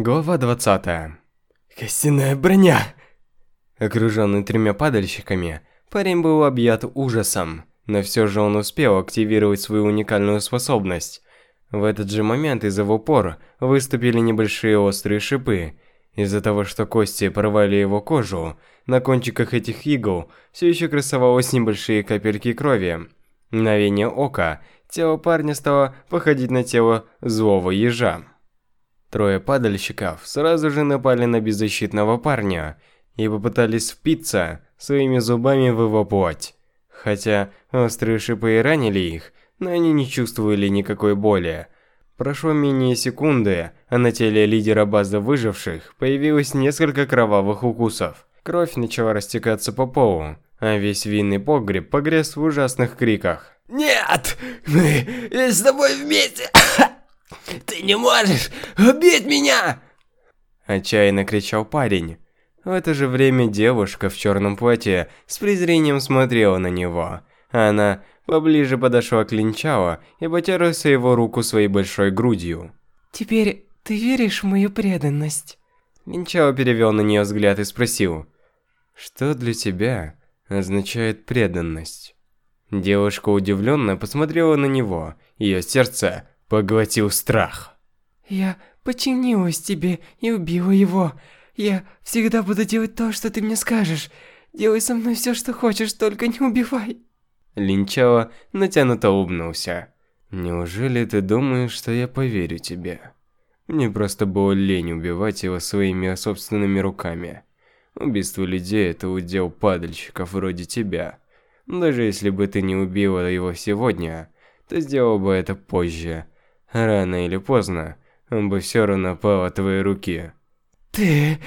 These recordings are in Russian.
Глава 20. Костяная броня! Окруженный тремя падальщиками, парень был объят ужасом, но все же он успел активировать свою уникальную способность. В этот же момент из его пор выступили небольшие острые шипы. Из-за того, что кости порвали его кожу, на кончиках этих игл все еще красовалось небольшие капельки крови. Мгновение ока, тело парня стало походить на тело злого ежа. Трое падальщиков сразу же напали на беззащитного парня и попытались впиться своими зубами в его плоть. Хотя острые шипы и ранили их, но они не чувствовали никакой боли. Прошло менее секунды, а на теле лидера базы выживших появилось несколько кровавых укусов. Кровь начала растекаться по полу, а весь винный погреб погряз в ужасных криках. Нет! Мы с тобой вместе! Ты не можешь убить меня! Отчаянно кричал парень. В это же время девушка в черном платье с презрением смотрела на него. Она поближе подошла к Линчао и потерла его руку своей большой грудью. «Теперь ты веришь в мою преданность?» Линчао перевел на нее взгляд и спросил, «Что для тебя означает преданность?» Девушка удивленно посмотрела на него, ее сердце поглотил страх. «Я подчинилась тебе и убила его. Я всегда буду делать то, что ты мне скажешь. Делай со мной все, что хочешь, только не убивай». Линчао натянуто улыбнулся. «Неужели ты думаешь, что я поверю тебе? Мне просто было лень убивать его своими собственными руками. Убийство людей – это удел падальщиков вроде тебя. Даже если бы ты не убила его сегодня, то сделал бы это позже. Рано или поздно он бы все равно пал от твоей руки». «Ты...»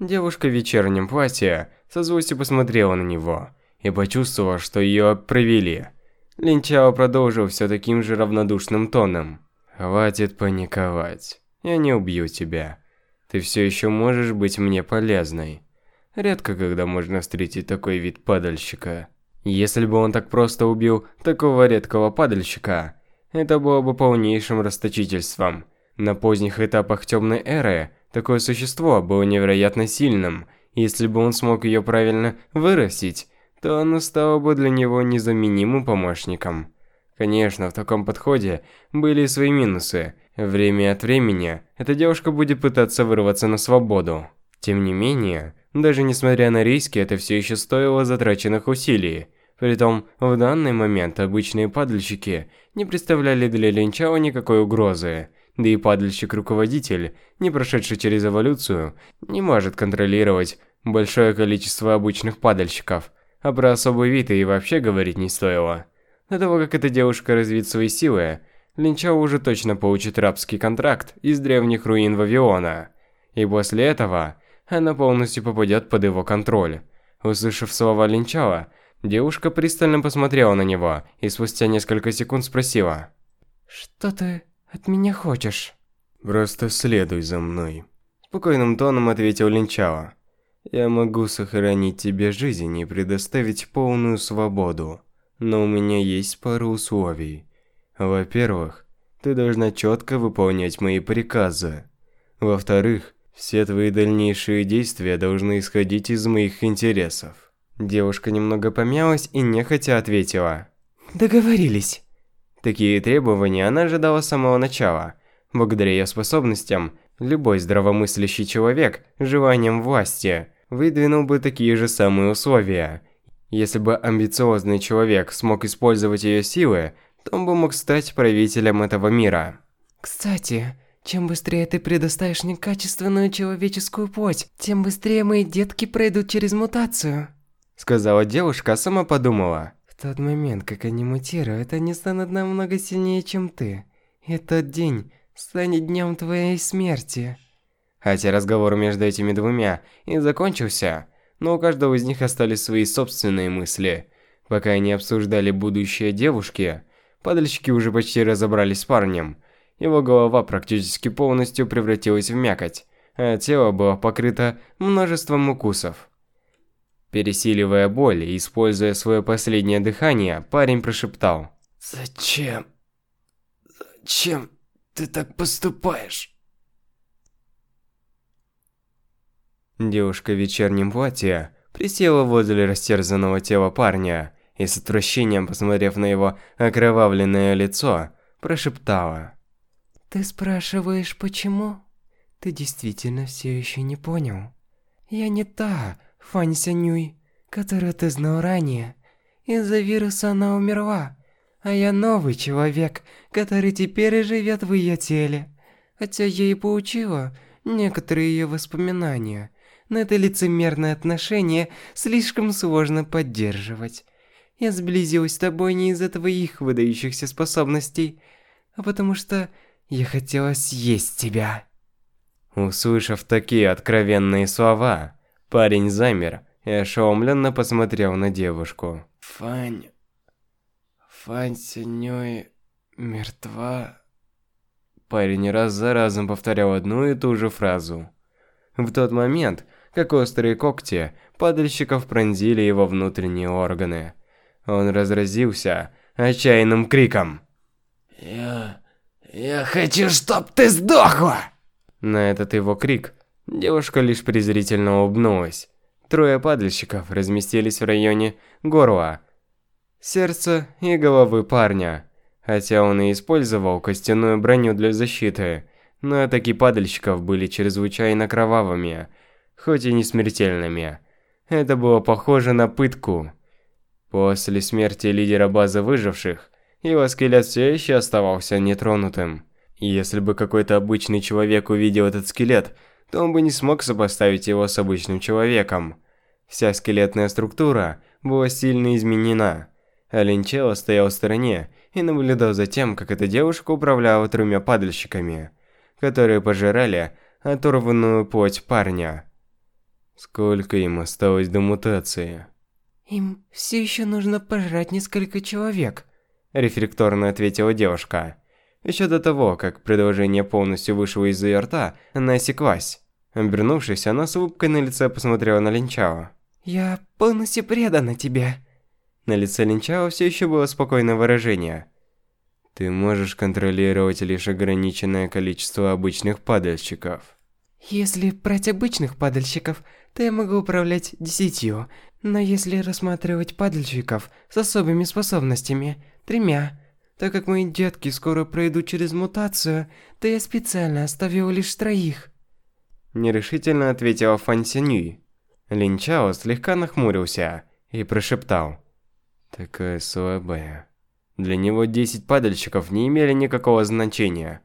Девушка в вечернем платье со злостью посмотрела на него и почувствовала, что ее провели. Линчао продолжил все таким же равнодушным тоном. «Хватит паниковать. Я не убью тебя. Ты все еще можешь быть мне полезной. Редко когда можно встретить такой вид падальщика. Если бы он так просто убил такого редкого падальщика, это было бы полнейшим расточительством. На поздних этапах Темной Эры такое существо было невероятно сильным. Если бы он смог ее правильно вырастить, то оно стало бы для него незаменимым помощником. Конечно, в таком подходе были и свои минусы. Время от времени эта девушка будет пытаться вырваться на свободу. Тем не менее, даже несмотря на риски, это все еще стоило затраченных усилий. Притом, в данный момент обычные падальщики не представляли для Линчао никакой угрозы. Да и падальщик-руководитель, не прошедший через эволюцию, не может контролировать большое количество обычных падальщиков. А про особый вид и вообще говорить не стоило. До того, как эта девушка развит свои силы, Линчао уже точно получит рабский контракт из древних руин Вавиона. И после этого она полностью попадет под его контроль. Услышав слова Линчао, девушка пристально посмотрела на него и спустя несколько секунд спросила. «Что ты от меня хочешь?» «Просто следуй за мной», – спокойным тоном ответил Линчао. «Я могу сохранить тебе жизнь и предоставить полную свободу, но у меня есть пару условий. Во-первых, ты должна четко выполнять мои приказы. Во-вторых, все твои дальнейшие действия должны исходить из моих интересов. Девушка немного помялась и нехотя ответила. Договорились. Такие требования она ожидала с самого начала. Благодаря ее способностям, любой здравомыслящий человек с желанием власти выдвинул бы такие же самые условия. Если бы амбициозный человек смог использовать ее силы, то он бы мог стать правителем этого мира. Кстати, чем быстрее ты предоставишь мне качественную человеческую плоть, тем быстрее мои детки пройдут через мутацию. Сказала девушка, а сама подумала. В тот момент, как они мутируют, они станут намного сильнее, чем ты. И тот день станет днем твоей смерти. Хотя разговор между этими двумя и закончился, но у каждого из них остались свои собственные мысли. Пока они обсуждали будущее девушки, падальщики уже почти разобрались с парнем – его голова практически полностью превратилась в мякоть, а тело было покрыто множеством укусов. Пересиливая боль и используя свое последнее дыхание, парень прошептал. «Зачем? Зачем ты так поступаешь?» Девушка в вечернем платье присела возле растерзанного тела парня и с отвращением, посмотрев на его окровавленное лицо, прошептала. «Ты спрашиваешь, почему? Ты действительно все еще не понял? Я не та Фань Сянюй, которую ты знал ранее. Из-за вируса она умерла, а я новый человек, который теперь и живет в ее теле. Хотя я и получила некоторые ее воспоминания, но это лицемерное отношение слишком сложно поддерживать. Я сблизилась с тобой не из-за твоих выдающихся способностей, а потому что я хотела съесть тебя. Услышав такие откровенные слова, парень замер и ошеломленно посмотрел на девушку. Фань... Фань Синёй мертва. Парень раз за разом повторял одну и ту же фразу. В тот момент, как острые когти падальщиков пронзили его внутренние органы, он разразился отчаянным криком. «Я... я хочу, чтоб ты сдохла!» На этот его крик девушка лишь презрительно улыбнулась. Трое падальщиков разместились в районе горла, сердца и головы парня. Хотя он и использовал костяную броню для защиты, но атаки падальщиков были чрезвычайно кровавыми, хоть и не смертельными. Это было похоже на пытку. После смерти лидера базы выживших, его скелет все еще оставался нетронутым. Если бы какой-то обычный человек увидел этот скелет, то он бы не смог сопоставить его с обычным человеком. Вся скелетная структура была сильно изменена. Оленчело стоял в стороне и наблюдал за тем, как эта девушка управляла тремя падальщиками, которые пожирали оторванную плоть парня. Сколько им осталось до мутации? Им все еще нужно пожрать несколько человек, рефлекторно ответила девушка. Еще до того, как предложение полностью вышло из ее рта, она осеклась. Обернувшись, она с улыбкой на лице посмотрела на Линчао. «Я полностью предана тебе». На лице Линчао все еще было спокойное выражение. «Ты можешь контролировать лишь ограниченное количество обычных падальщиков». «Если брать обычных падальщиков, то я могу управлять десятью, но если рассматривать падальщиков с особыми способностями, тремя, так как мои детки скоро пройдут через мутацию, то я специально оставил лишь троих. Нерешительно ответила Фан Синюй. Лин Чао слегка нахмурился и прошептал. Такая слабая. Для него 10 падальщиков не имели никакого значения.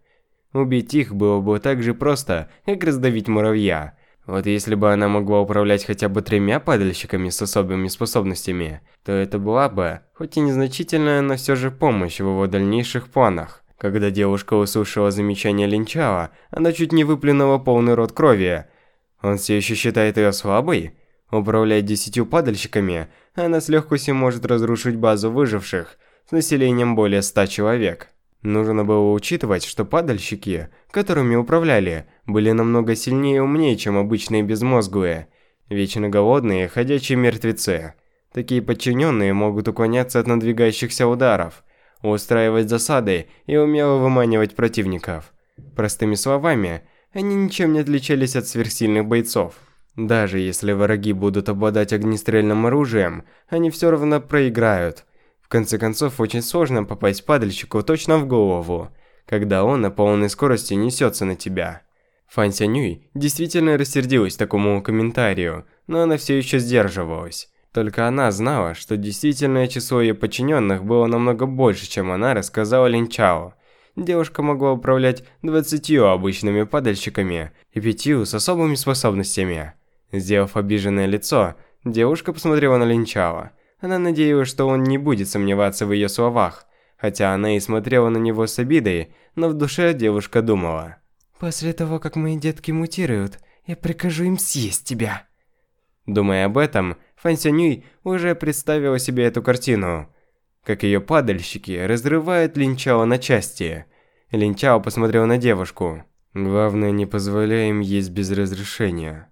Убить их было бы так же просто, как раздавить муравья. Вот если бы она могла управлять хотя бы тремя падальщиками с особыми способностями, то это была бы, хоть и незначительная, но все же помощь в его дальнейших планах. Когда девушка услышала замечание Линчала, она чуть не выплюнула полный рот крови. Он все еще считает ее слабой? Управлять десятью падальщиками, она с легкостью может разрушить базу выживших с населением более ста человек. Нужно было учитывать, что падальщики, которыми управляли, были намного сильнее и умнее, чем обычные безмозглые, вечно голодные, ходячие мертвецы. Такие подчиненные могут уклоняться от надвигающихся ударов, устраивать засады и умело выманивать противников. Простыми словами, они ничем не отличались от сверхсильных бойцов. Даже если враги будут обладать огнестрельным оружием, они все равно проиграют – в конце концов, очень сложно попасть падальщику точно в голову, когда он на полной скорости несется на тебя. Фан Сянюй действительно рассердилась такому комментарию, но она все еще сдерживалась. Только она знала, что действительное число ее подчиненных было намного больше, чем она рассказала Лин Чао. Девушка могла управлять 20 обычными падальщиками и пятью с особыми способностями. Сделав обиженное лицо, девушка посмотрела на Лин Чао. Она надеялась, что он не будет сомневаться в ее словах, хотя она и смотрела на него с обидой, но в душе девушка думала. «После того, как мои детки мутируют, я прикажу им съесть тебя». Думая об этом, Фан Сянюй уже представила себе эту картину. Как ее падальщики разрывают Линчао на части. Линчао посмотрел на девушку. «Главное, не позволяй им есть без разрешения».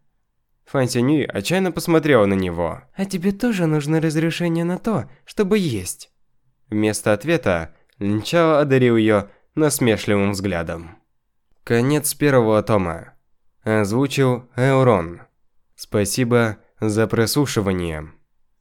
Фан Синюй отчаянно посмотрела на него. «А тебе тоже нужно разрешение на то, чтобы есть?» Вместо ответа Линчао одарил ее насмешливым взглядом. Конец первого тома. Озвучил Эурон. Спасибо за прослушивание.